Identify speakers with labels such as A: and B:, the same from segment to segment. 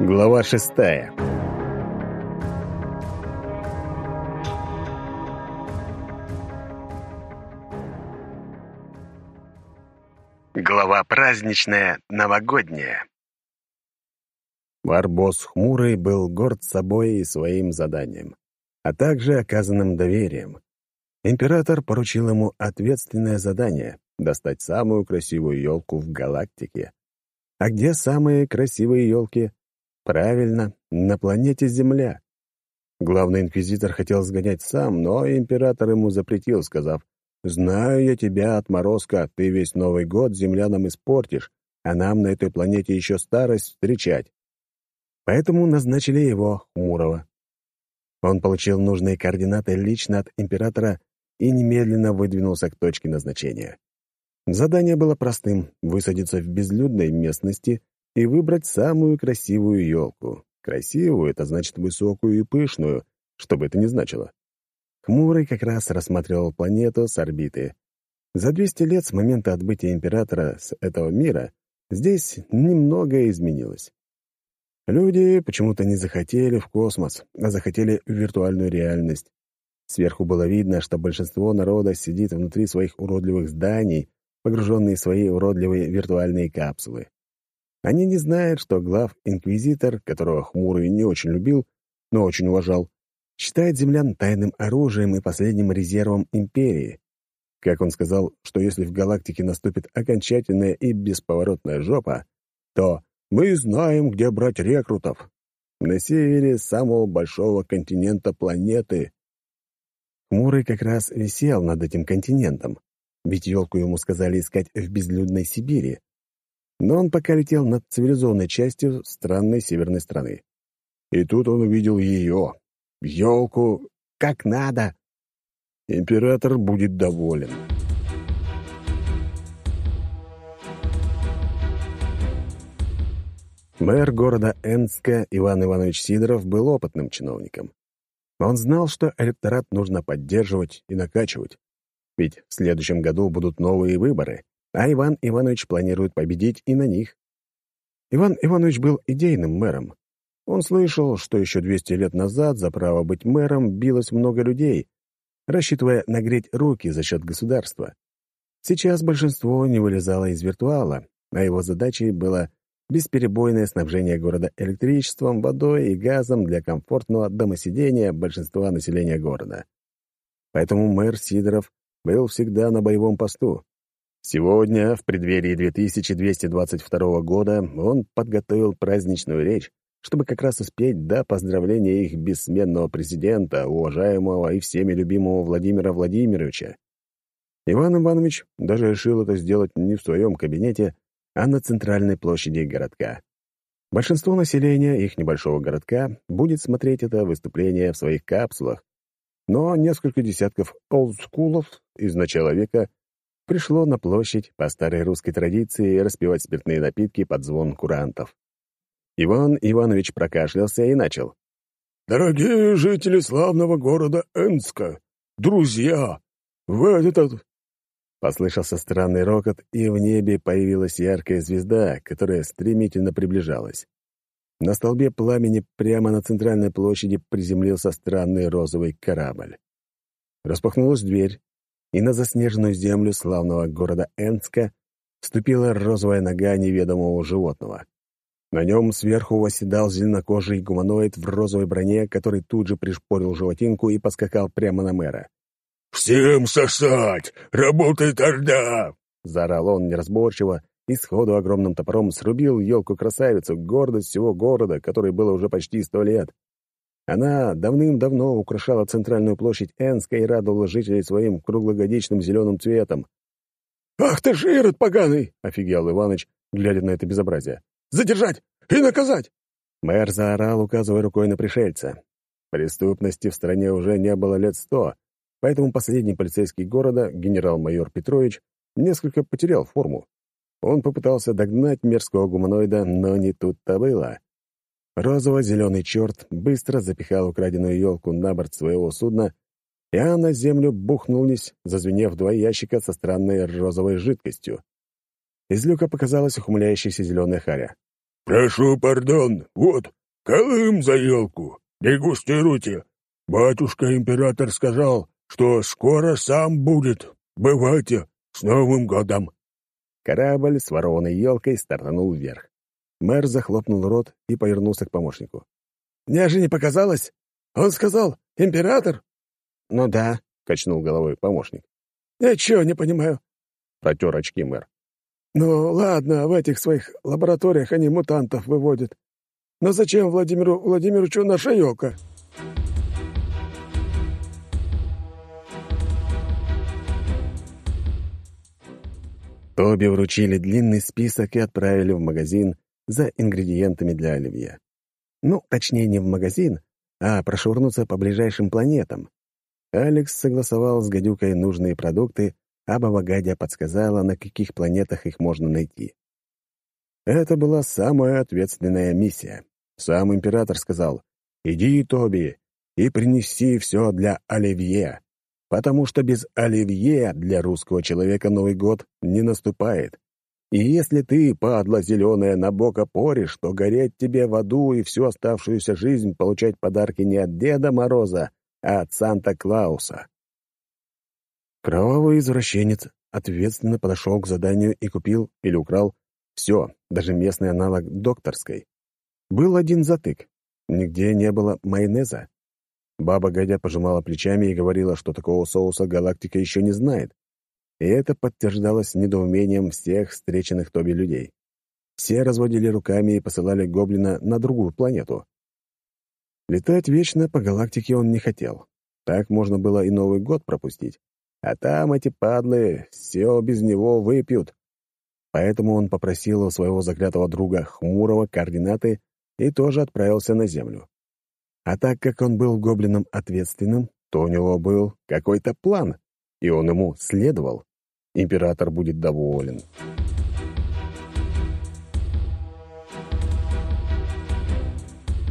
A: Глава шестая. Глава праздничная, новогодняя. Барбос Хмурый был горд собой и своим заданием, а также оказанным доверием. Император поручил ему ответственное задание — достать самую красивую елку в галактике. А где самые красивые елки? Правильно, на планете Земля. Главный инквизитор хотел сгонять сам, но император ему запретил, сказав, «Знаю я тебя, отморозка, ты весь Новый год землянам испортишь, а нам на этой планете еще старость встречать». Поэтому назначили его, Хмурого. Он получил нужные координаты лично от императора и немедленно выдвинулся к точке назначения. Задание было простым — высадиться в безлюдной местности и выбрать самую красивую елку. Красивую — это значит высокую и пышную, что бы это ни значило. Хмурый как раз рассматривал планету с орбиты. За 200 лет с момента отбытия императора с этого мира здесь немного изменилось. Люди почему-то не захотели в космос, а захотели в виртуальную реальность. Сверху было видно, что большинство народа сидит внутри своих уродливых зданий, погруженные в свои уродливые виртуальные капсулы. Они не знают, что глав-инквизитор, которого Хмурый не очень любил, но очень уважал, считает землян тайным оружием и последним резервом империи. Как он сказал, что если в галактике наступит окончательная и бесповоротная жопа, то мы знаем, где брать рекрутов. На севере самого большого континента планеты. Хмурый как раз висел над этим континентом, ведь елку ему сказали искать в безлюдной Сибири, но он пока летел над цивилизованной частью странной северной страны. И тут он увидел ее, елку, как надо. Император будет доволен. Мэр города Энска Иван Иванович Сидоров был опытным чиновником. Он знал, что электорат нужно поддерживать и накачивать, ведь в следующем году будут новые выборы, а Иван Иванович планирует победить и на них. Иван Иванович был идейным мэром. Он слышал, что еще 200 лет назад за право быть мэром билось много людей, рассчитывая нагреть руки за счет государства. Сейчас большинство не вылезало из виртуала, а его задачей было бесперебойное снабжение города электричеством, водой и газом для комфортного домосидения большинства населения города. Поэтому мэр Сидоров был всегда на боевом посту. Сегодня, в преддверии 2222 года, он подготовил праздничную речь, чтобы как раз успеть до поздравления их бессменного президента, уважаемого и всеми любимого Владимира Владимировича. Иван Иванович даже решил это сделать не в своем кабинете, а на центральной площади городка. Большинство населения их небольшого городка будет смотреть это выступление в своих капсулах, но несколько десятков олдскулов из начала века пришло на площадь по старой русской традиции распивать спиртные напитки под звон курантов. Иван Иванович прокашлялся и начал. «Дорогие жители славного города Энска, друзья, в этот...» Послышался странный рокот, и в небе появилась яркая звезда, которая стремительно приближалась. На столбе пламени прямо на центральной площади приземлился странный розовый корабль. Распахнулась дверь, и на заснеженную землю славного города Энска ступила розовая нога неведомого животного. На нем сверху восседал зеленокожий гуманоид в розовой броне, который тут же пришпорил животинку и поскакал прямо на мэра. «Всем сосать! Работает Орда!» — заорал он неразборчиво и сходу огромным топором срубил елку-красавицу, гордость всего города, которой было уже почти сто лет. Она давным-давно украшала центральную площадь Энска и радовала жителей своим круглогодичным зеленым цветом. «Ах ты ж, Ирод поганый!» — офигел Иваныч, глядя на это безобразие. «Задержать и наказать!» Мэр заорал, указывая рукой на пришельца. Преступности в стране уже не было лет сто, поэтому последний полицейский города, генерал-майор Петрович, несколько потерял форму. Он попытался догнать мерзкого гуманоида, но не тут-то было. Розово-зеленый черт быстро запихал украденную елку на борт своего судна, и она на землю бухнулись, зазвенев два ящика со странной розовой жидкостью. Из люка показалась ухмыляющаяся зеленая харя.
B: «Прошу пардон, вот, колым за елку, дегустируйте. Батюшка-император сказал, что скоро сам будет. Бывайте, с Новым годом!»
A: Корабль с ворованной елкой стартанул вверх. Мэр захлопнул рот и повернулся к помощнику.
C: «Мне же не показалось? Он сказал, император?»
A: «Ну да», — качнул головой помощник.
C: «Я чего не понимаю?»
A: — протер очки мэр.
C: «Ну, ладно, в этих своих лабораториях они мутантов выводят. Но зачем Владимиру Владимировичу наша елка?»
A: Тоби вручили длинный список и отправили в магазин за ингредиентами для оливье. Ну, точнее, не в магазин, а прошвырнуться по ближайшим планетам. Алекс согласовал с гадюкой нужные продукты, а Баба Гадя подсказала, на каких планетах их можно найти. Это была самая ответственная миссия. Сам император сказал, «Иди, Тоби, и принеси все для Оливье, потому что без Оливье для русского человека Новый год не наступает. И если ты, падла зеленая, на бок опоришь, то гореть тебе в аду и всю оставшуюся жизнь получать подарки не от Деда Мороза, а от Санта-Клауса». Кровавый извращенец ответственно подошел к заданию и купил или украл все, даже местный аналог докторской. Был один затык. Нигде не было майонеза. Баба Гадя пожимала плечами и говорила, что такого соуса галактика еще не знает. И это подтверждалось недоумением всех встреченных Тоби людей. Все разводили руками и посылали гоблина на другую планету. Летать вечно по галактике он не хотел. Так можно было и Новый год пропустить. А там эти падлы все без него выпьют. Поэтому он попросил у своего заклятого друга Хмурого координаты и тоже отправился на Землю. А так как он был гоблином ответственным, то у него был какой-то план, и он ему следовал. Император будет доволен.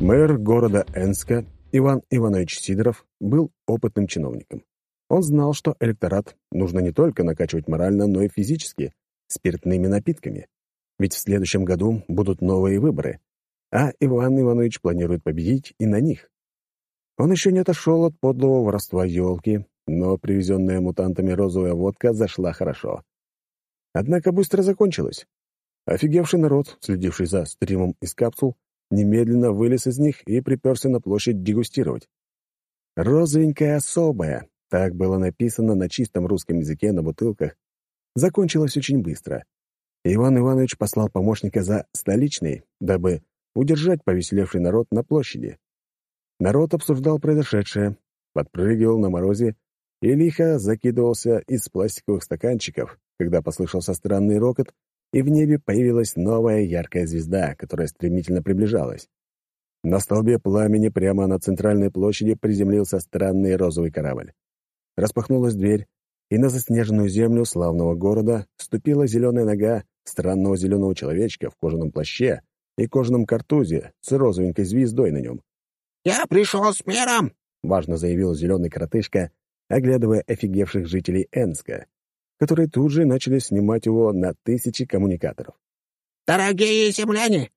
A: Мэр города Энска Иван Иванович Сидоров был опытным чиновником. Он знал, что электорат нужно не только накачивать морально, но и физически, спиртными напитками. Ведь в следующем году будут новые выборы, а Иван Иванович планирует победить и на них. Он еще не отошел от подлого воровства елки, но привезенная мутантами розовая водка зашла хорошо. Однако быстро закончилась. Офигевший народ, следивший за стримом из капсул, немедленно вылез из них и приперся на площадь дегустировать. Розовенькая особая, так было написано на чистом русском языке на бутылках. Закончилось очень быстро. Иван Иванович послал помощника за столичный, дабы удержать повеселевший народ на площади. Народ обсуждал произошедшее, подпрыгивал на морозе и лихо закидывался из пластиковых стаканчиков, когда послышался странный рокот, и в небе появилась новая яркая звезда, которая стремительно приближалась. На столбе пламени прямо на центральной площади приземлился странный розовый корабль. Распахнулась дверь, и на заснеженную землю славного города ступила зеленая нога странного зеленого человечка в кожаном плаще и кожаном картузе с розовенькой звездой на нем.
D: «Я пришел с миром!»
A: — важно заявил зеленый коротышка, оглядывая офигевших жителей Энска, которые тут же начали снимать его на тысячи коммуникаторов.
D: «Дорогие земляне,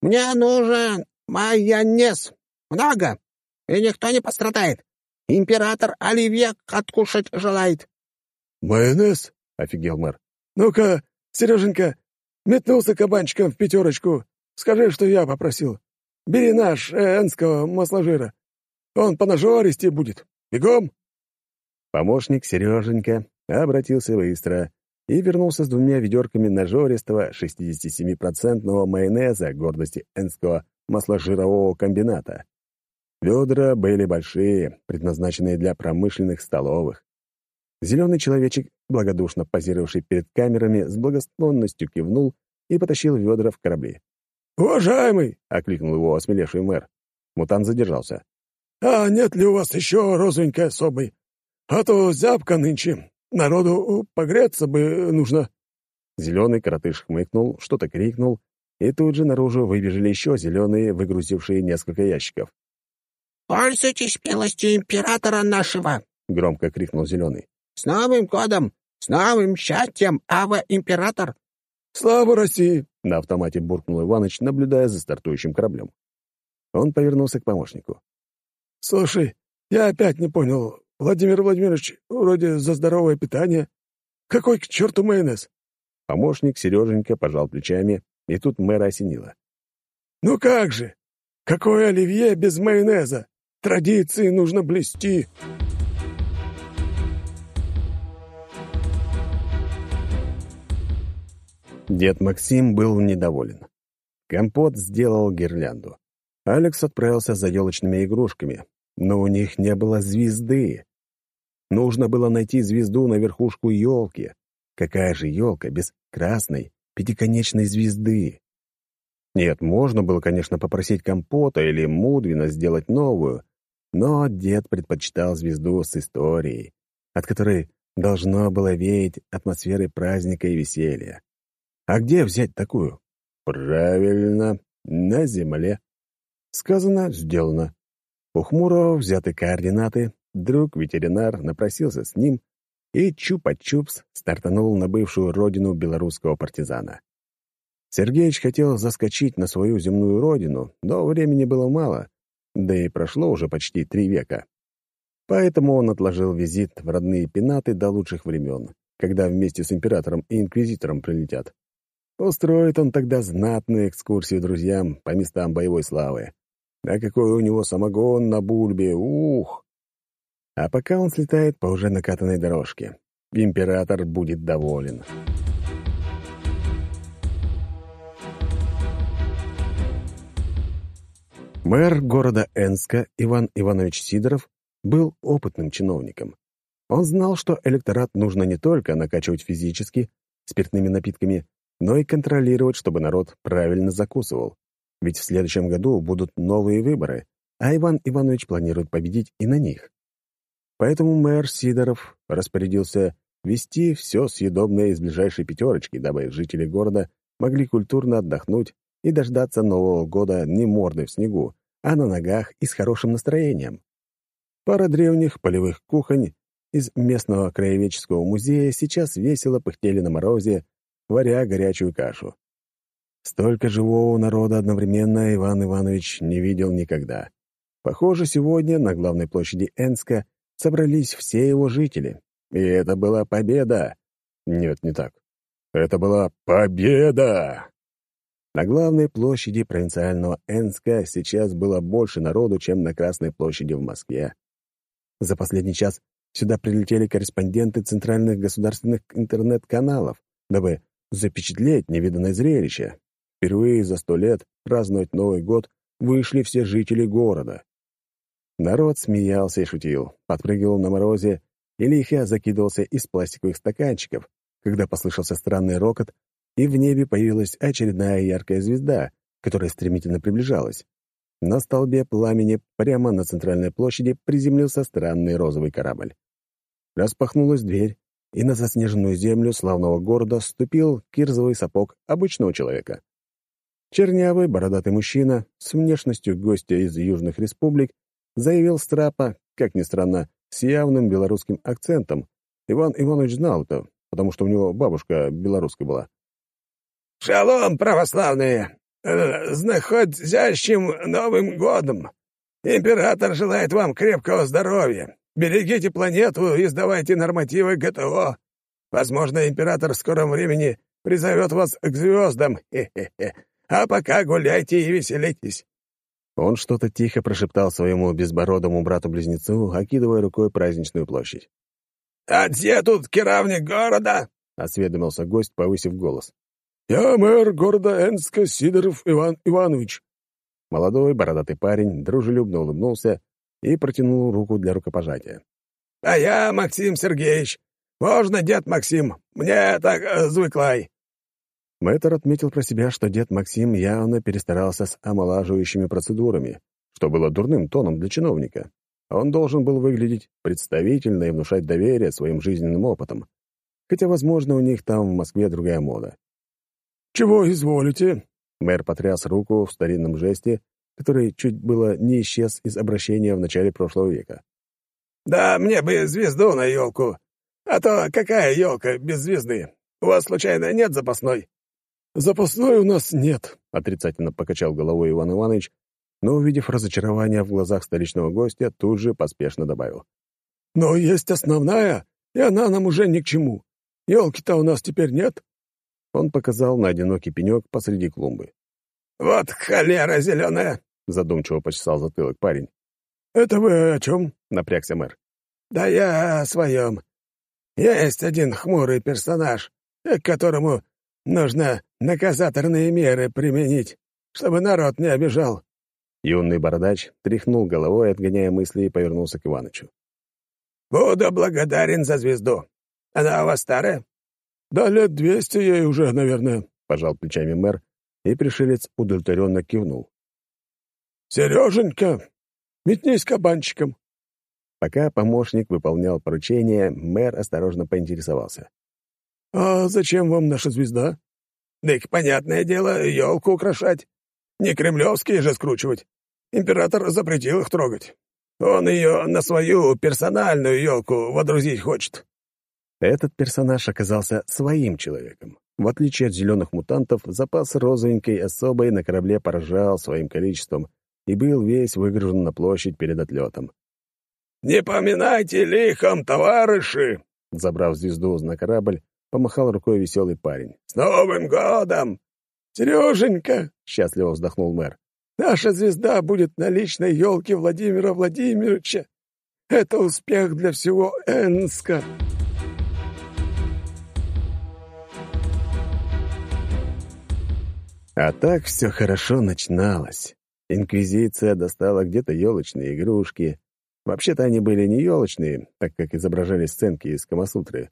D: мне нужен майонез. Много, и никто не пострадает. Император Оливье откушать желает».
C: «Майонез?» — офигел мэр. «Ну-ка, Сереженька, метнулся кабанчиком в пятерочку. Скажи, что я попросил. Бери наш, э, энского масложира. Он по нажористе будет. Бегом!»
A: Помощник Сереженька обратился быстро и вернулся с двумя ведерками нажористого 67-процентного майонеза гордости энского масложирового комбината. Ведра были большие, предназначенные для промышленных столовых. Зеленый человечек, благодушно позировавший перед камерами, с благосклонностью кивнул и потащил ведра в корабли.
C: «Уважаемый!»
A: — окликнул его осмелевший мэр. Мутант задержался.
C: «А нет ли у вас еще розовенькой особой? А то зябко нынче. Народу погреться бы нужно».
A: Зеленый коротыш хмыкнул, что-то крикнул, и тут же наружу выбежали еще зеленые, выгрузившие несколько ящиков.
D: «Пользуйтесь милостью императора нашего!»
A: — громко крикнул Зеленый.
D: «С Новым годом! С новым счастьем, Ава Император!»
C: «Слава России!»
A: — На автомате буркнул Иваныч, наблюдая за стартующим кораблем. Он повернулся к помощнику.
C: «Слушай, я опять не понял. Владимир Владимирович, вроде за здоровое питание. Какой к черту майонез?»
A: Помощник Сереженька пожал плечами, и тут мэра осенило.
C: «Ну как же! Какое оливье без майонеза? Традиции нужно блюсти!»
A: Дед Максим был недоволен. Компот сделал гирлянду. Алекс отправился за елочными игрушками, но у них не было звезды. Нужно было найти звезду на верхушку елки. Какая же елка без красной пятиконечной звезды? Нет, можно было, конечно, попросить Компота или Мудвина сделать новую, но дед предпочитал звезду с историей, от которой должно было веять атмосферой праздника и веселья. А где взять такую? Правильно, на земле. Сказано, сделано. У Хмурого взяты координаты, друг-ветеринар напросился с ним, и Чупа-Чупс стартанул на бывшую родину белорусского партизана. Сергеич хотел заскочить на свою земную родину, но времени было мало, да и прошло уже почти три века. Поэтому он отложил визит в родные пенаты до лучших времен, когда вместе с императором и инквизитором прилетят. Устроит он тогда знатную экскурсию друзьям по местам боевой славы. А какой у него самогон на бульбе, ух! А пока он слетает по уже накатанной дорожке. Император будет доволен. Мэр города Энска Иван Иванович Сидоров был опытным чиновником. Он знал, что электорат нужно не только накачивать физически, спиртными напитками, но и контролировать, чтобы народ правильно закусывал. Ведь в следующем году будут новые выборы, а Иван Иванович планирует победить и на них. Поэтому мэр Сидоров распорядился вести все съедобное из ближайшей пятерочки, дабы жители города могли культурно отдохнуть и дождаться Нового года не мордой в снегу, а на ногах и с хорошим настроением. Пара древних полевых кухонь из местного краеведческого музея сейчас весело пыхтели на морозе, варя горячую кашу. Столько живого народа одновременно Иван Иванович не видел никогда. Похоже, сегодня на главной площади Энска собрались все его жители. И это была победа. Нет, не так. Это была победа! На главной площади провинциального Энска сейчас было больше народу, чем на Красной площади в Москве. За последний час сюда прилетели корреспонденты центральных государственных интернет-каналов, дабы запечатлеть невиданное зрелище. Впервые за сто лет праздновать Новый год вышли все жители города. Народ смеялся и шутил, подпрыгивал на морозе и лихо закидывался из пластиковых стаканчиков, когда послышался странный рокот, и в небе появилась очередная яркая звезда, которая стремительно приближалась. На столбе пламени прямо на центральной площади приземлился странный розовый корабль. Распахнулась дверь, и на заснеженную землю славного города ступил кирзовый сапог обычного человека. Чернявый, бородатый мужчина с внешностью гостя из южных республик заявил Страпа, как ни странно, с явным белорусским акцентом. Иван Иванович знал это, потому что у него бабушка белорусская была.
C: «Шалом, православные! Э, с находящим Новым годом! Император желает вам крепкого здоровья! Берегите планету и сдавайте нормативы ГТО! Возможно, император в скором времени призовет вас к звездам! Хе-хе-хе! А пока гуляйте и веселитесь!»
A: Он что-то тихо прошептал своему безбородому брату-близнецу, окидывая рукой праздничную площадь.
C: «А где тут керавник города?»
A: — осведомился гость, повысив голос.
C: «Я мэр города Энска Сидоров Иван Иванович».
A: Молодой бородатый парень дружелюбно улыбнулся и протянул руку для рукопожатия.
C: «А я Максим Сергеевич. Можно, дед Максим? Мне так э, звыклай».
A: Мэтр отметил про себя, что дед Максим явно перестарался с омолаживающими процедурами, что было дурным тоном для чиновника. Он должен был выглядеть представительно и внушать доверие своим жизненным опытом. Хотя, возможно, у них там в Москве другая мода.
C: «Чего изволите?»
A: Мэр потряс руку в старинном жесте, который чуть было не исчез из обращения в начале прошлого века.
C: «Да мне бы звезду на елку. А то какая елка без звезды? У вас, случайно, нет запасной?» Запасной у нас нет», —
A: отрицательно покачал головой Иван Иванович, но, увидев разочарование в глазах столичного гостя, тут же поспешно добавил.
C: «Но есть основная, и она нам уже ни к чему. Елки-то у нас теперь нет».
A: Он показал на одинокий пенек посреди клумбы.
C: «Вот холера зеленая!» — задумчиво почесал затылок парень. «Это вы о чем?» — напрягся мэр. «Да я о своем. Есть один хмурый персонаж, к которому нужно наказаторные меры применить, чтобы народ не обижал».
A: Юный бородач тряхнул головой, отгоняя мысли, и повернулся к Иванычу.
C: «Буду благодарен за звезду. Она у вас старая?» «Да лет двести ей уже, наверное», — пожал плечами мэр, и пришелец удовлетворенно кивнул. «Сереженька, метнись кабанчиком!»
A: Пока помощник выполнял поручение, мэр осторожно поинтересовался.
C: «А зачем вам наша звезда?» «Так, понятное дело, елку украшать. Не кремлевские же скручивать. Император запретил их трогать. Он ее на свою персональную елку водрузить хочет».
A: Этот персонаж оказался своим человеком. В отличие от зеленых мутантов, запас розовенькой особой на корабле поражал своим количеством и был весь выгружен на площадь перед отлетом.
C: «Не поминайте лихом, товарищи!» Забрав звезду на корабль, помахал рукой веселый парень. «С Новым годом!» «Сереженька!» — счастливо вздохнул мэр. «Наша звезда будет на личной елке Владимира Владимировича. Это успех для всего Энска!»
A: А так все хорошо начиналось. Инквизиция достала где-то елочные игрушки. Вообще-то они были не елочные, так как изображали сценки из Камасутры.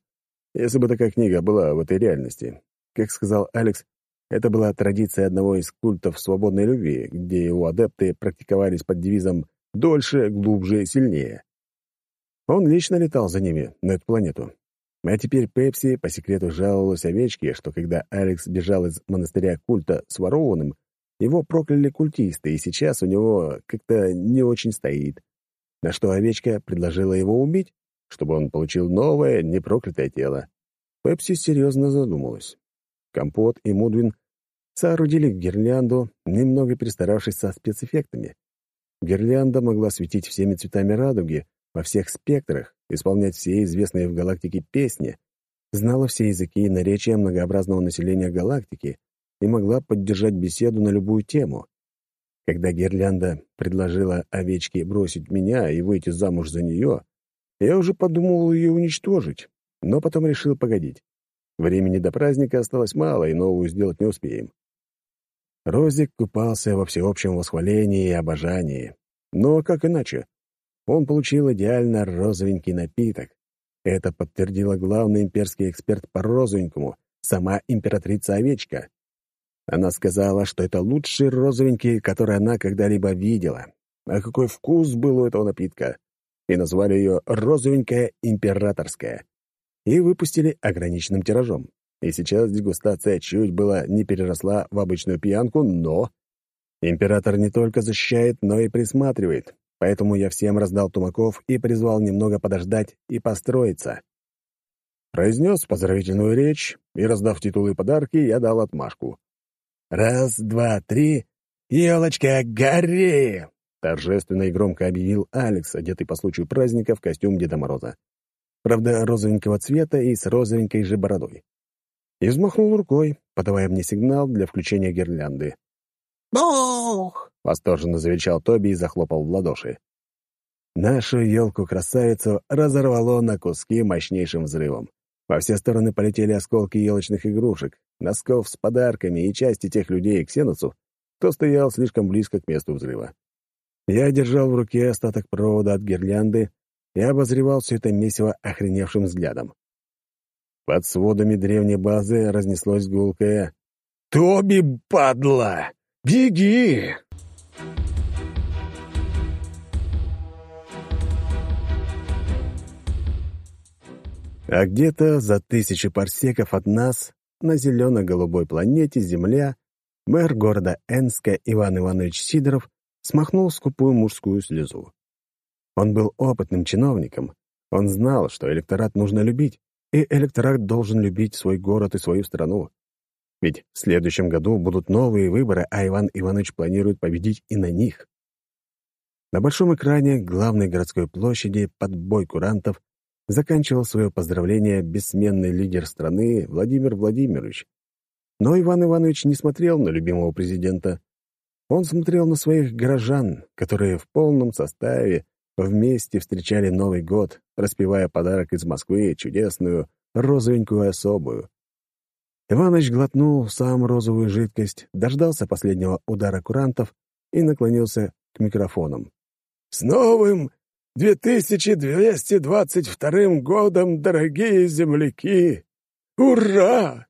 A: Если бы такая книга была в этой реальности. Как сказал Алекс, это была традиция одного из культов свободной любви, где его адепты практиковались под девизом «дольше, глубже, сильнее». Он лично летал за ними на эту планету, а теперь Пепси по секрету жаловалась овечке, что когда Алекс бежал из монастыря культа с ворованным, его прокляли культисты, и сейчас у него как-то не очень стоит. На что овечка предложила его убить, чтобы он получил новое, непроклятое тело. Пепси серьезно задумалась. Компот и Мудвин соорудили гирлянду, немного перестаравшись со спецэффектами. Гирлянда могла светить всеми цветами радуги, во всех спектрах, исполнять все известные в галактике песни, знала все языки и наречия многообразного населения галактики и могла поддержать беседу на любую тему. Когда Гирлянда предложила овечке бросить меня и выйти замуж за нее, я уже подумывал ее уничтожить, но потом решил погодить. Времени до праздника осталось мало, и новую сделать не успеем. Розик купался во всеобщем восхвалении и обожании. Но как иначе? Он получил идеально розовенький напиток. Это подтвердила главный имперский эксперт по розовенькому, сама императрица-овечка. Она сказала, что это лучший розовенький, который она когда-либо видела. А какой вкус был у этого напитка! И назвали ее «розовенькая императорская». И выпустили ограниченным тиражом. И сейчас дегустация чуть было не переросла в обычную пьянку, но... Император не только защищает, но и присматривает, поэтому я всем раздал тумаков и призвал немного подождать и построиться. Произнес поздравительную речь, и, раздав титулы и подарки, я дал отмашку. «Раз, два, три, елочка, гори!» Торжественно и громко объявил Алекс, одетый по случаю праздника в костюм Деда Мороза. Правда, розовенького цвета и с розовенькой же бородой. И взмахнул рукой, подавая мне сигнал для включения гирлянды.
D: «Бух!»
A: — восторженно завещал Тоби и захлопал в ладоши. Нашу елку-красавицу разорвало на куски мощнейшим взрывом. Во все стороны полетели осколки елочных игрушек, носков с подарками и части тех людей к Сенусу, кто стоял слишком близко к месту взрыва. Я держал в руке остаток провода от гирлянды и обозревал все это месиво охреневшим взглядом. Под сводами древней базы разнеслось гулкое «Тоби, падла! Беги!» А где-то за тысячи парсеков от нас, на зелено-голубой планете Земля, мэр города Энска Иван Иванович Сидоров смахнул скупую мужскую слезу. Он был опытным чиновником, он знал, что электорат нужно любить, и электорат должен любить свой город и свою страну. Ведь в следующем году будут новые выборы, а Иван Иванович планирует победить и на них. На большом экране главной городской площади под бой курантов заканчивал свое поздравление бессменный лидер страны Владимир Владимирович. Но Иван Иванович не смотрел на любимого президента. Он смотрел на своих горожан, которые в полном составе вместе встречали Новый год, распевая подарок из Москвы, чудесную розовенькую особую. Иваныч глотнул сам розовую жидкость, дождался последнего удара курантов и наклонился к микрофонам.
C: «С новым 2222 годом, дорогие земляки! Ура!